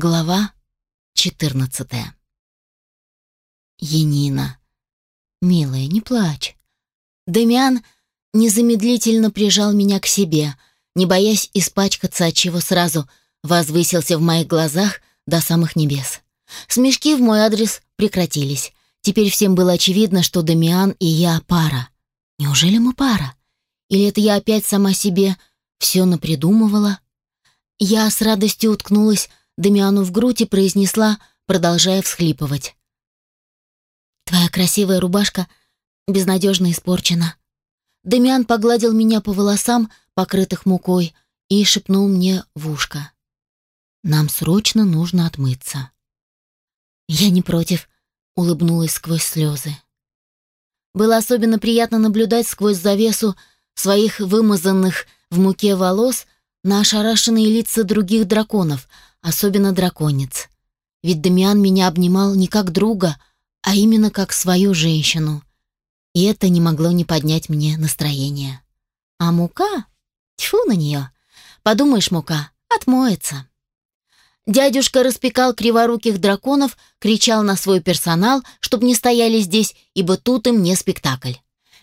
Глава 14 Енина. Милая, не плачь. Демиан незамедлительно прижал меня к себе, не боясь испачкаться, от чего сразу возвысился в моих глазах до самых небес. Смешки в мой адрес прекратились. Теперь всем было очевидно, что Демиан и я пара. Неужели мы пара? Или это я опять сама себе все напридумывала? Я с радостью уткнулась Дамиану в грудь и произнесла, продолжая всхлипывать. «Твоя красивая рубашка безнадежно испорчена». Дамиан погладил меня по волосам, покрытых мукой, и шепнул мне в ушко. «Нам срочно нужно отмыться». «Я не против», — улыбнулась сквозь слезы. Было особенно приятно наблюдать сквозь завесу своих вымазанных в муке волос на ошарашенные лица других драконов, особенно драконец. Ведь Дамиан меня обнимал не как друга, а именно как свою женщину. И это не могло не поднять мне настроение. А мука? Тьфу на нее. Подумаешь, мука, отмоется. Дядюшка распекал криворуких драконов, кричал на свой персонал, чтоб не стояли здесь, ибо тут им не спектакль.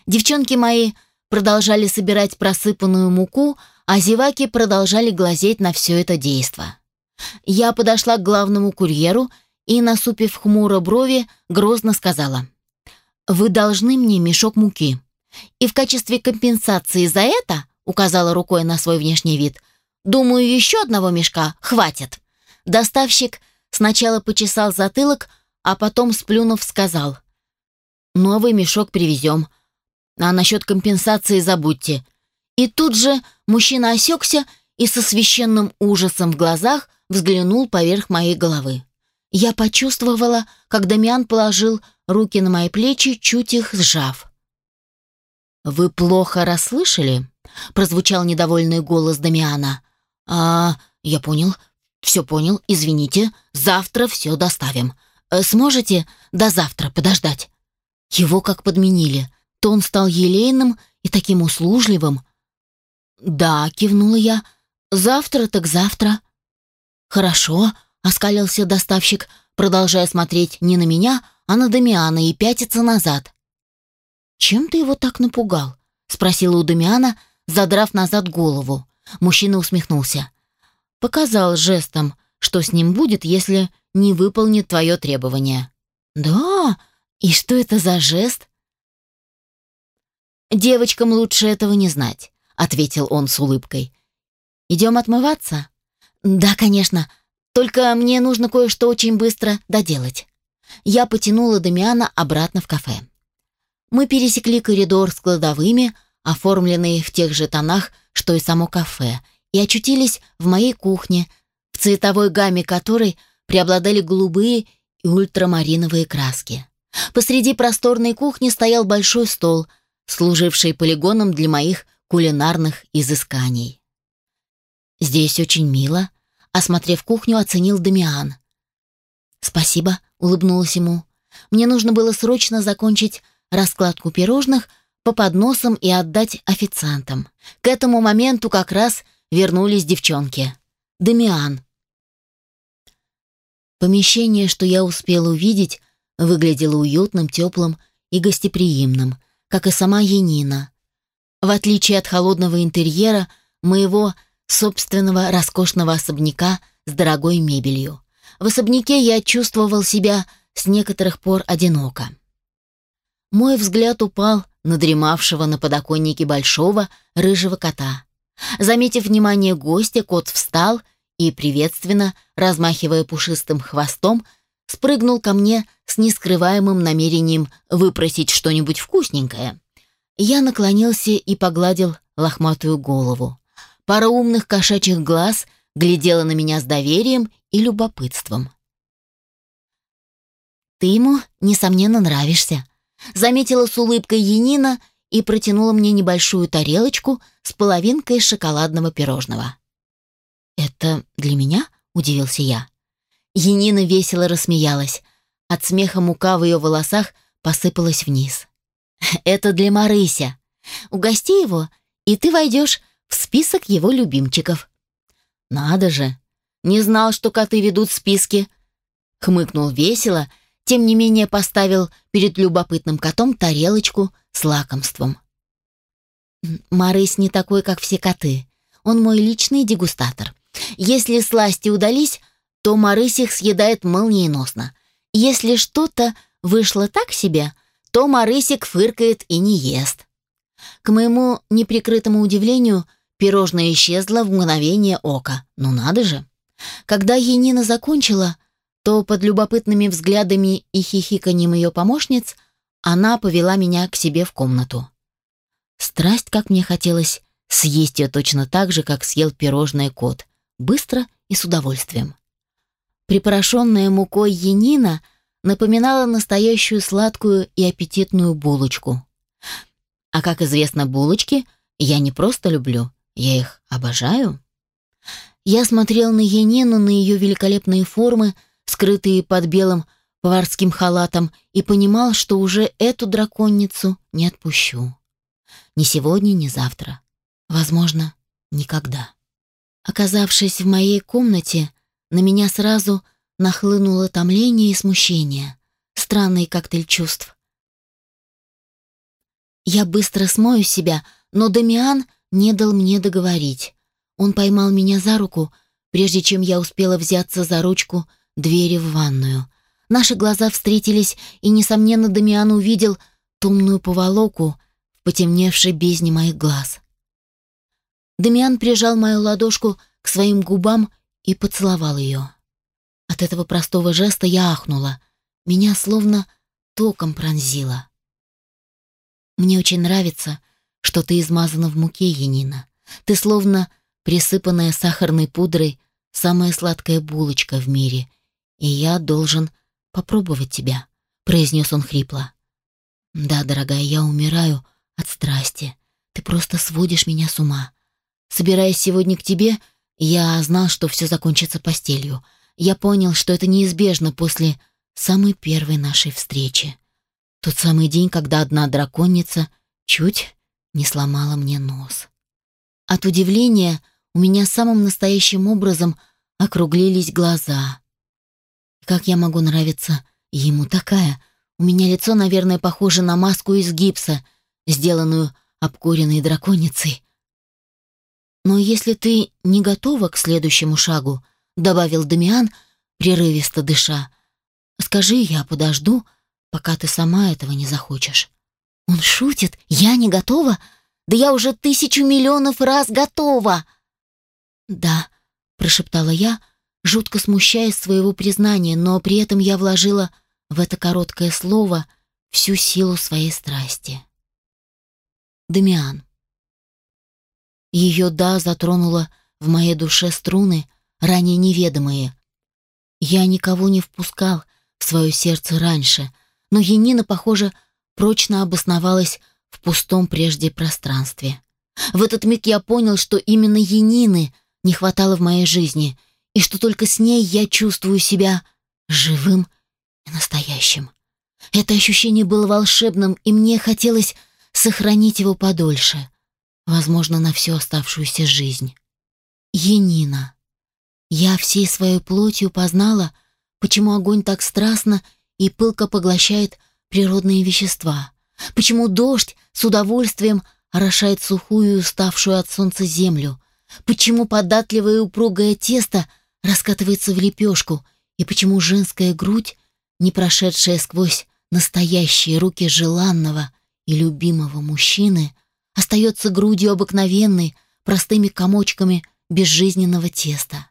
Девчонки мои продолжали собирать просыпанную муку, а зеваки продолжали глазеть на все это действо. Я подошла к главному курьеру и, насупив хмуро брови, грозно сказала. «Вы должны мне мешок муки. И в качестве компенсации за это, указала рукой на свой внешний вид, думаю, еще одного мешка хватит». Доставщик сначала почесал затылок, а потом, сплюнув, сказал. «Новый мешок привезем. А насчет компенсации забудьте». И тут же мужчина осекся и со священным ужасом в глазах взглянул поверх моей головы. Я почувствовала, как Дамиан положил руки на мои плечи, чуть их сжав. «Вы плохо расслышали?» — прозвучал недовольный голос Дамиана. «А, я понял, все понял, извините, завтра все доставим. Э, сможете до завтра подождать?» Его как подменили. Тон стал елейным и таким услужливым. «Да», — кивнула я, — «завтра так завтра». «Хорошо», — оскалился доставщик, продолжая смотреть не на меня, а на Дамиана и пятиться назад. «Чем ты его так напугал?» — спросила у Дамиана, задрав назад голову. Мужчина усмехнулся. «Показал жестом, что с ним будет, если не выполнит твое требование». «Да? И что это за жест?» «Девочкам лучше этого не знать», — ответил он с улыбкой. «Идем отмываться?» «Да, конечно. Только мне нужно кое-что очень быстро доделать». Я потянула Дамиана обратно в кафе. Мы пересекли коридор с кладовыми, оформленные в тех же тонах, что и само кафе, и очутились в моей кухне, в цветовой гамме которой преобладали голубые и ультрамариновые краски. Посреди просторной кухни стоял большой стол, служивший полигоном для моих кулинарных изысканий. «Здесь очень мило», Осмотрев кухню, оценил Дамиан. «Спасибо», — улыбнулась ему. «Мне нужно было срочно закончить раскладку пирожных по подносам и отдать официантам. К этому моменту как раз вернулись девчонки. Дамиан». Помещение, что я успела увидеть, выглядело уютным, теплым и гостеприимным, как и сама Янина. В отличие от холодного интерьера моего собственного роскошного особняка с дорогой мебелью. В особняке я чувствовал себя с некоторых пор одиноко. Мой взгляд упал на дремавшего на подоконнике большого рыжего кота. Заметив внимание гостя, кот встал и, приветственно, размахивая пушистым хвостом, спрыгнул ко мне с нескрываемым намерением выпросить что-нибудь вкусненькое. Я наклонился и погладил лохматую голову. Пара умных кошачьих глаз глядела на меня с доверием и любопытством. «Ты ему, несомненно, нравишься», — заметила с улыбкой Янина и протянула мне небольшую тарелочку с половинкой шоколадного пирожного. «Это для меня?» — удивился я. Янина весело рассмеялась. От смеха мука в ее волосах посыпалась вниз. «Это для Марыся. Угости его, и ты войдешь в список его любимчиков. Надо же. Не знал, что коты ведут списки. Хмыкнул весело, тем не менее поставил перед любопытным котом тарелочку с лакомством. Марыс не такой, как все коты. Он мой личный дегустатор. Если сласти удались, то Марыс их съедает молниеносно. Если что-то вышло так себе, то Марысик фыркает и не ест. К моему неприкрытому удивлению, пирожное исчезло в мгновение ока. Ну надо же. Когда Енина закончила, то под любопытными взглядами и хихиканием ее помощниц она повела меня к себе в комнату. Страсть, как мне хотелось, съесть ее точно так же, как съел пирожное кот, быстро и с удовольствием. Припорошенная мукой янина напоминала настоящую сладкую и аппетитную булочку. А как известно, булочки я не просто люблю, я их обожаю. Я смотрел на янину, на ее великолепные формы, скрытые под белым поварским халатом, и понимал, что уже эту драконницу не отпущу. Ни сегодня, ни завтра. Возможно, никогда. Оказавшись в моей комнате, на меня сразу нахлынуло томление и смущение. Странный коктейль чувств. Я быстро смою себя, но Дамиан не дал мне договорить. Он поймал меня за руку, прежде чем я успела взяться за ручку двери в ванную. Наши глаза встретились, и, несомненно, Дамиан увидел томную поволоку, потемневшей бездне моих глаз. Демиан прижал мою ладошку к своим губам и поцеловал ее. От этого простого жеста я ахнула. Меня словно током пронзило. Мне очень нравится, что ты измазана в муке, Янина. Ты словно присыпанная сахарной пудрой самая сладкая булочка в мире, и я должен попробовать тебя, произнес он хрипло. Да, дорогая, я умираю от страсти. Ты просто сводишь меня с ума. Собираясь сегодня к тебе, я знал, что все закончится постелью. Я понял, что это неизбежно после самой первой нашей встречи. Тот самый день, когда одна драконица чуть не сломала мне нос. От удивления у меня самым настоящим образом округлились глаза. Как я могу нравиться ему такая? У меня лицо, наверное, похоже на маску из гипса — сделанную обкуренной драконицей. «Но если ты не готова к следующему шагу», — добавил Дамиан, прерывисто дыша, — «скажи, я подожду, пока ты сама этого не захочешь». «Он шутит? Я не готова? Да я уже тысячу миллионов раз готова!» «Да», — прошептала я, жутко смущаясь своего признания, но при этом я вложила в это короткое слово всю силу своей страсти. Дамиан. Ее «да» затронуло в моей душе струны, ранее неведомые. Я никого не впускал в свое сердце раньше, но Енина, похоже, прочно обосновалась в пустом прежде пространстве. В этот миг я понял, что именно Енины не хватало в моей жизни, и что только с ней я чувствую себя живым и настоящим. Это ощущение было волшебным, и мне хотелось сохранить его подольше, возможно, на всю оставшуюся жизнь. Енина. Я всей своей плотью познала, почему огонь так страстно и пылко поглощает природные вещества, почему дождь с удовольствием орошает сухую и уставшую от солнца землю, почему податливое и упругое тесто раскатывается в лепешку? И почему женская грудь, не прошедшая сквозь настоящие руки желанного, и любимого мужчины остается грудью обыкновенной, простыми комочками безжизненного теста.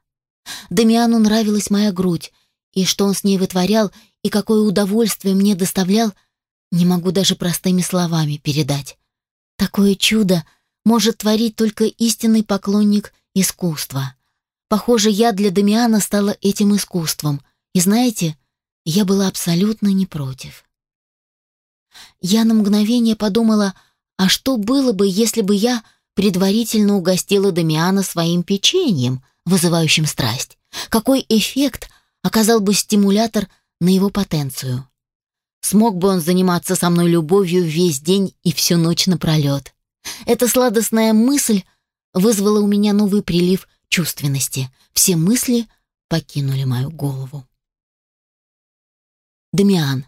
Дамиану нравилась моя грудь, и что он с ней вытворял, и какое удовольствие мне доставлял, не могу даже простыми словами передать. Такое чудо может творить только истинный поклонник искусства. Похоже, я для Дамиана стала этим искусством, и знаете, я была абсолютно не против. Я на мгновение подумала, а что было бы, если бы я предварительно угостила Дамиана своим печеньем, вызывающим страсть? Какой эффект оказал бы стимулятор на его потенцию? Смог бы он заниматься со мной любовью весь день и всю ночь напролет? Эта сладостная мысль вызвала у меня новый прилив чувственности. Все мысли покинули мою голову. Дамиан.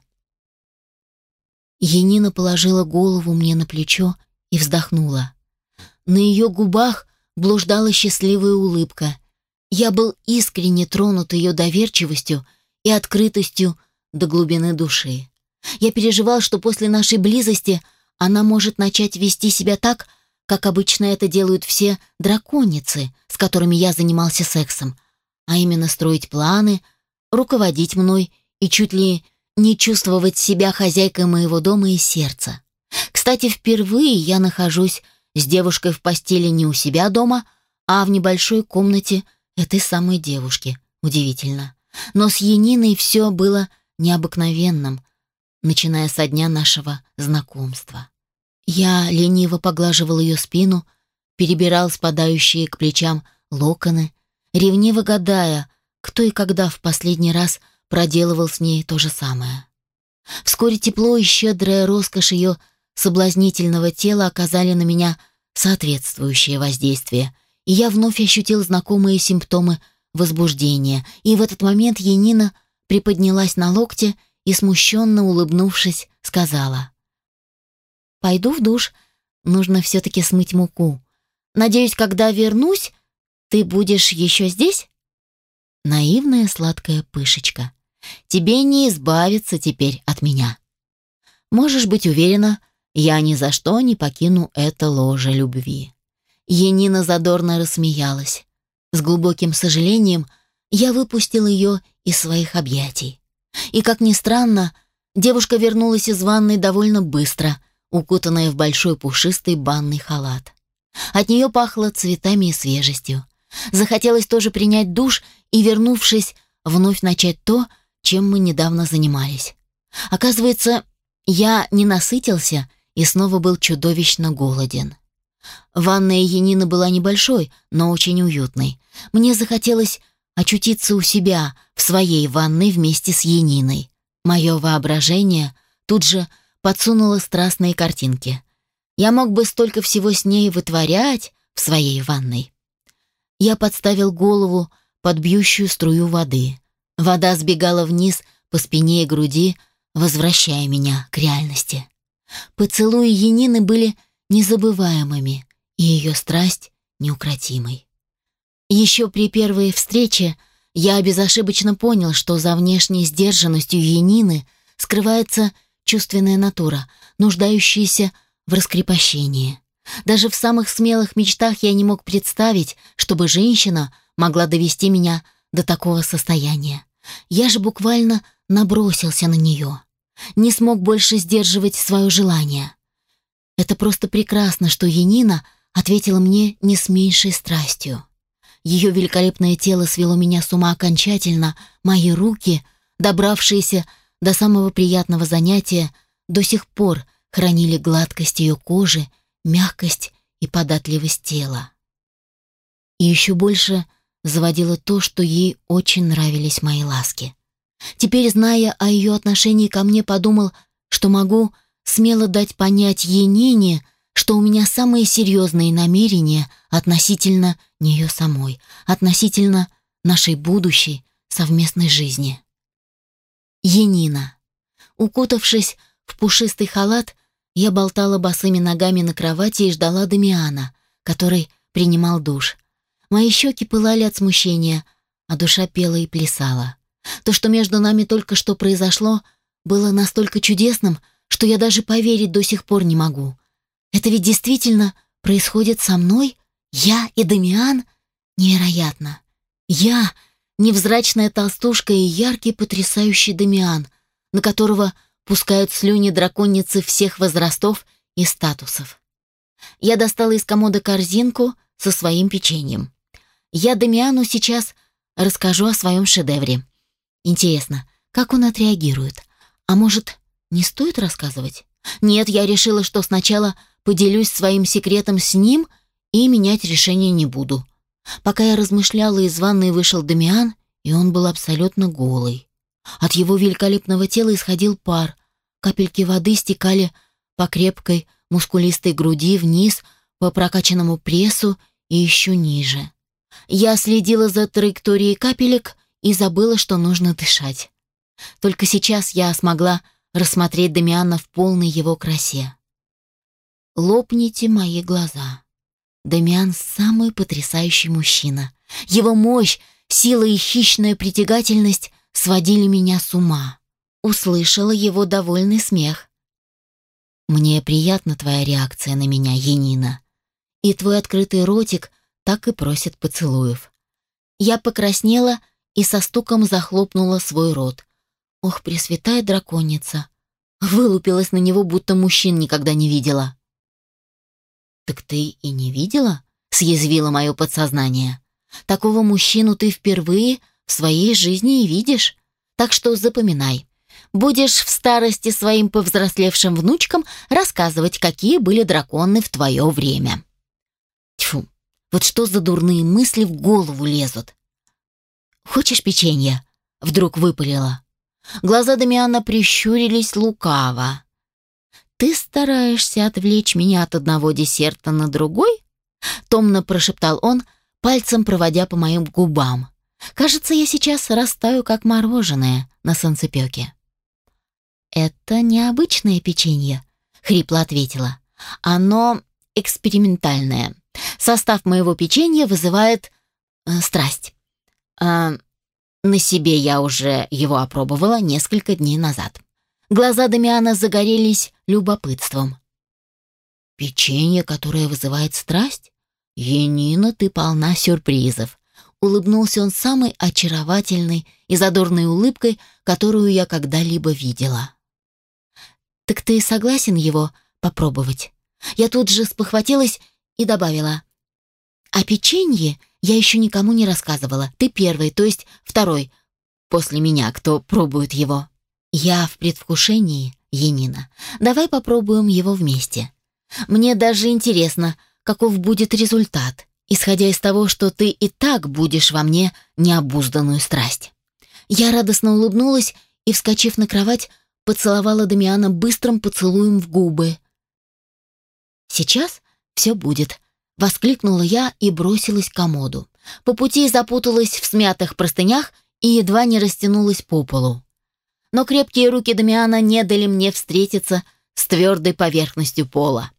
Енина положила голову мне на плечо и вздохнула. На ее губах блуждала счастливая улыбка. Я был искренне тронут ее доверчивостью и открытостью до глубины души. Я переживал, что после нашей близости она может начать вести себя так, как обычно это делают все драконицы, с которыми я занимался сексом, а именно строить планы, руководить мной и чуть ли не чувствовать себя хозяйкой моего дома и сердца. Кстати, впервые я нахожусь с девушкой в постели не у себя дома, а в небольшой комнате этой самой девушки. Удивительно. Но с Яниной все было необыкновенным, начиная со дня нашего знакомства. Я лениво поглаживал ее спину, перебирал спадающие к плечам локоны, ревниво гадая, кто и когда в последний раз проделывал с ней то же самое. Вскоре тепло и щедрая роскошь ее соблазнительного тела оказали на меня соответствующее воздействие, и я вновь ощутил знакомые симптомы возбуждения, и в этот момент Енина приподнялась на локте и, смущенно улыбнувшись, сказала «Пойду в душ, нужно все-таки смыть муку. Надеюсь, когда вернусь, ты будешь еще здесь?» Наивная сладкая пышечка. «Тебе не избавиться теперь от меня. Можешь быть уверена, я ни за что не покину это ложе любви». Енина задорно рассмеялась. С глубоким сожалением я выпустил ее из своих объятий. И, как ни странно, девушка вернулась из ванной довольно быстро, укутанная в большой пушистый банный халат. От нее пахло цветами и свежестью. Захотелось тоже принять душ и, вернувшись, вновь начать то, чем мы недавно занимались. Оказывается, я не насытился и снова был чудовищно голоден. Ванная Янины была небольшой, но очень уютной. Мне захотелось очутиться у себя, в своей ванной вместе с Яниной. Мое воображение тут же подсунуло страстные картинки. Я мог бы столько всего с ней вытворять в своей ванной. Я подставил голову под бьющую струю воды. Вода сбегала вниз по спине и груди, возвращая меня к реальности. Поцелуи Янины были незабываемыми, и ее страсть неукротимой. Еще при первой встрече я безошибочно понял, что за внешней сдержанностью Янины скрывается чувственная натура, нуждающаяся в раскрепощении. Даже в самых смелых мечтах я не мог представить, чтобы женщина могла довести меня до такого состояния. Я же буквально набросился на нее. Не смог больше сдерживать свое желание. Это просто прекрасно, что Янина ответила мне не с меньшей страстью. Ее великолепное тело свело меня с ума окончательно, мои руки, добравшиеся до самого приятного занятия, до сих пор хранили гладкость ее кожи, мягкость и податливость тела. И еще больше заводило то, что ей очень нравились мои ласки. Теперь, зная о ее отношении ко мне, подумал, что могу смело дать понять Енине, что у меня самые серьезные намерения относительно нее самой, относительно нашей будущей совместной жизни. Енина. Укутавшись в пушистый халат, я болтала босыми ногами на кровати и ждала Дамиана, который принимал душ. Мои щеки пылали от смущения, а душа пела и плясала. То, что между нами только что произошло, было настолько чудесным, что я даже поверить до сих пор не могу. Это ведь действительно происходит со мной? Я и Дамиан? Невероятно. Я — невзрачная толстушка и яркий потрясающий Дамиан, на которого пускают слюни драконицы всех возрастов и статусов. Я достала из комода корзинку со своим печеньем. Я Дамиану сейчас расскажу о своем шедевре. Интересно, как он отреагирует? А может, не стоит рассказывать? Нет, я решила, что сначала поделюсь своим секретом с ним и менять решение не буду. Пока я размышляла, из ванной вышел Дамиан, и он был абсолютно голый. От его великолепного тела исходил пар. Капельки воды стекали по крепкой, мускулистой груди вниз, по прокачанному прессу и еще ниже. Я следила за траекторией капелек и забыла, что нужно дышать. Только сейчас я смогла рассмотреть Дамиана в полной его красе. Лопните мои глаза. Дамиан — самый потрясающий мужчина. Его мощь, сила и хищная притягательность сводили меня с ума. Услышала его довольный смех. «Мне приятна твоя реакция на меня, Енина. И твой открытый ротик так и просит поцелуев». Я покраснела и со стуком захлопнула свой рот. Ох, пресвятая драконица. Вылупилась на него, будто мужчин никогда не видела. «Так ты и не видела?» — съязвило мое подсознание. «Такого мужчину ты впервые в своей жизни и видишь. Так что запоминай. Будешь в старости своим повзрослевшим внучкам рассказывать, какие были драконы в твое время». Тьфу, вот что за дурные мысли в голову лезут. «Хочешь печенье?» — вдруг выпалила. Глаза Дамиана прищурились лукаво. «Ты стараешься отвлечь меня от одного десерта на другой?» Томно прошептал он, пальцем проводя по моим губам. «Кажется, я сейчас растаю, как мороженое на солнцепёке». «Это необычное печенье», — хрипло ответила. «Оно экспериментальное. Состав моего печенья вызывает э, страсть. Э, на себе я уже его опробовала несколько дней назад. Глаза Дамиана загорелись любопытством. «Печенье, которое вызывает страсть? Енина, ты полна сюрпризов!» Улыбнулся он самой очаровательной и задорной улыбкой, которую я когда-либо видела. «Так ты согласен его попробовать?» Я тут же спохватилась и добавила. «А печенье я еще никому не рассказывала. Ты первый, то есть второй, после меня, кто пробует его. Я в предвкушении, Енина. Давай попробуем его вместе. Мне даже интересно, каков будет результат, исходя из того, что ты и так будешь во мне необузданную страсть. Я радостно улыбнулась и, вскочив на кровать, поцеловала Дамиана быстрым поцелуем в губы. Сейчас все будет, Воскликнула я и бросилась к комоду. По пути запуталась в смятых простынях и едва не растянулась по полу. Но крепкие руки Дамиана не дали мне встретиться с твердой поверхностью пола.